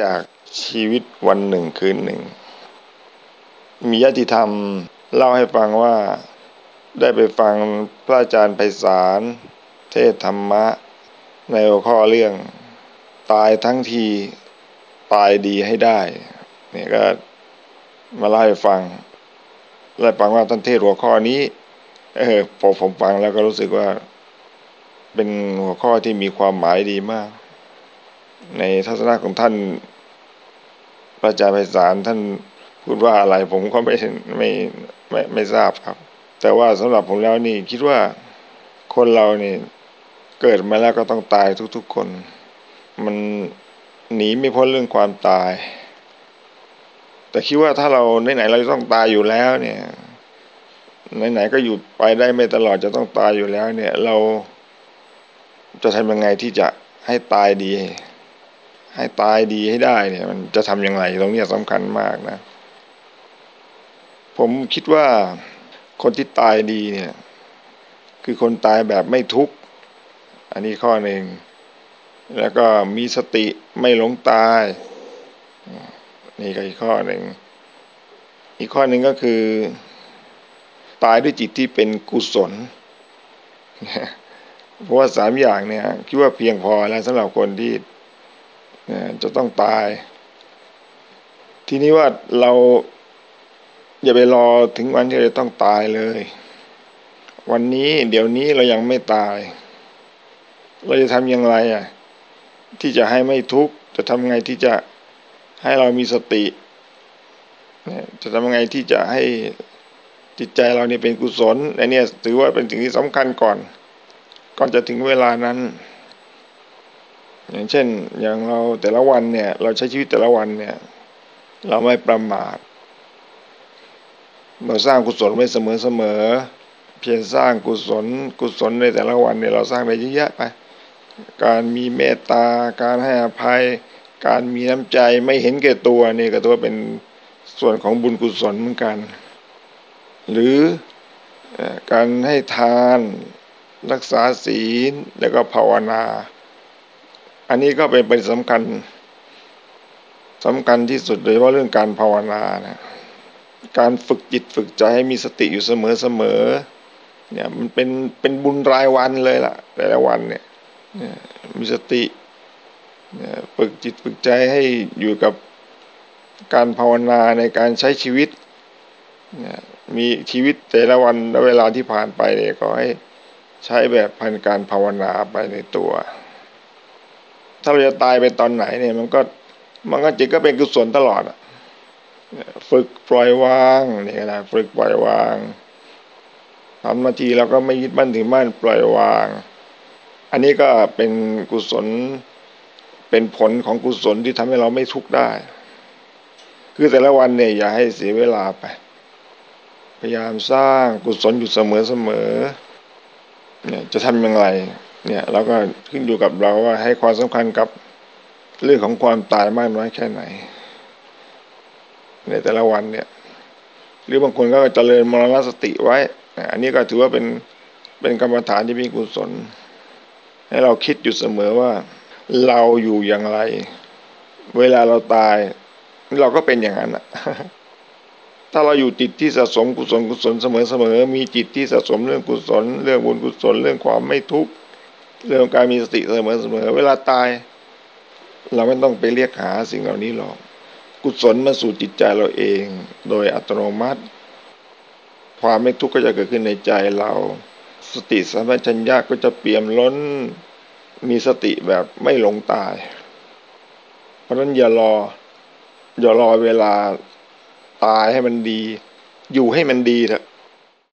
จากชีวิตวันหนึ่งคืนหนึ่ง มีญาติธรรมเล่าให้ฟังว่าได้ไปฟังพระอาจารย์ไพศาลเทศธรรมะ ในหัวข้อเรื่อง ตายทั้งทีตายดีให้ได้ เนี่ยก็มาเล่าให้ฟังได้ฟังว่าท่านเทศหัวข้อนี้ เออพอผมฟังแล้วก็รู้สึกว่า เป็นหัวข้อที่มีความหมายดีมาก ในทัศนะของท่านพระอาจารย์ไพศาลท่านพูดว่าอะไรผมก็ไม่ไม่ไม่ไม่ทราบครับ แต่ว่าสำหรับผมแล้วนี่คิดว่าคนเรานี่เกิดมาแล้วก็ต้องตายทุกๆคน มันหนีไม่พ้นเรื่องความตาย แต่คิดว่าถ้าเราไหนๆเราต้องตายอยู่แล้วเนี่ยไหนๆก็อยู่ไปได้ไม่ตลอดจะต้องตายอยู่แล้ว เนี่ย เราจะทำยังไงที่จะให้ตายดี ให้ตายดีให้ได้เนี่ย มันจะทำยังไงตรงนี้สำคัญมากนะ ผมคิดว่าคนที่ตายดีเนี่ย คือคนตายแบบไม่ทุกข์อันนี้ข้อหนึ่งแล้วก็มีสติไม่หลงตาย นี่ก็อีกข้อหนึ่งอีกข้อหนึ่งก็คือ ตายด้วยจิตที่เป็นกุศลเพราะว่าสามอย่างเนี่ยคิดว่าเพียงพอแล้วสำหรับคนที่ จะต้องตาย ทีนี้ว่าเราอย่าไปรอถึงวันที่เราต้องตายเลย วันนี้เดี๋ยวนี้เรายังไม่ตาย เราจะทำอย่างไรอะ ที่จะให้ไม่ทุกข์ จะทำไงที่จะให้เรามีสติ จะทำไงที่จะให้จิตใจเราเนี่ยเป็นกุศลอันนี้ถือว่าเป็นสิ่งที่สำคัญก่อน ก่อนจะถึงเวลานั้น อย่างเช่น อย่างเราแต่ละวันเนี่ย เราใช้ชีวิตแต่ละวันเนี่ย เราไม่ประมาท เราสร้างกุศลไว้เสมอเสมอเพียงสร้างกุศลกุศลในแต่ละวันเนี่ยเราสร้างไปเยอะแยะไป การมีเมตตา การให้อภัย การมีน้ำใจไม่เห็นแก่ตัวนี่ก็ตัวเป็นส่วนของบุญกุศลเหมือนกัน หรือการให้ทานรักษาศีลแล้วก็ภาวนา อันนี้ก็เป็นประเด็นสำคัญสำคัญที่สุดโดยเฉพาะเรื่องการภาวนานะการฝึกจิตฝึกใจให้มีสติอยู่เสมอเสมอเนี่ยมันเป็นเป็นบุญรายวันเลยล่ะ แต่ละวันเนี่ยมีสติฝึกจิตฝึกใจให้อยู่กับการภาวนาในการใช้ชีวิต มีชีวิตแต่ละวันและเวลาที่ผ่านไปเนี่ยก็ให้ใช้แบบพันการภาวนาไปในตัว ถ้าเราจะตายไปตอนไหนเนี่ยมันก็มันก็จิตก็เป็นกุศลตลอดฝึกปล่อยวางนี่นะฝึกปล่อยวางทำนาทีเราก็ไม่ยึดมั่นถือมั่นปล่อยวาง อันนี้ก็เป็นกุศลเป็นผลของกุศลที่ทำให้เราไม่ทุกข์ได้ คือแต่ละวันเนี่ยอย่าให้เสียเวลาไป พยายามสร้างกุศลอยู่เสมอเสมอเนี่ยจะทำอย่างไร เนี่ยเราก็ขึ้นอยู่กับเราว่าให้ความสำคัญกับเรื่องของความตายมากน้อยแค่ไหน ในแต่ละวันเนี่ย หรือบางคนก็จเจริญมรณสติไว้ อันนี้ก็ถือว่าเป็นเป็นกรรมฐานที่มีกุศล ให้เราคิดอยู่เสมอว่าเราอยู่อย่างไร เวลาเราตาย เราก็เป็นอย่างนั้นอะถ้าเราอยู่จิตที่สะสมกุศลกุศลเสมอเสมอมีจิตที่สะสมเรื่องกุศล เรื่องบุญกุศลเรื่องความไม่ทุกข์ เรื่องการมีสติเสมอเสมอเวลาตาย เราไม่ต้องไปเรียกหาสิ่งเหล่านี้หรอก กุศลมาสู่จิตใจเราเอง โดยอัตโนมัติ ความไม่ทุกข์ก็จะเกิดขึ้นในใจเรา สติสัมปชัญญะก็จะเปี่ยมล้นมีสติแบบไม่หลงตาย เพราะนั้นอย่ารอ อย่ารอเวลาตายให้มันดี อยู่ให้มันดีเถอะ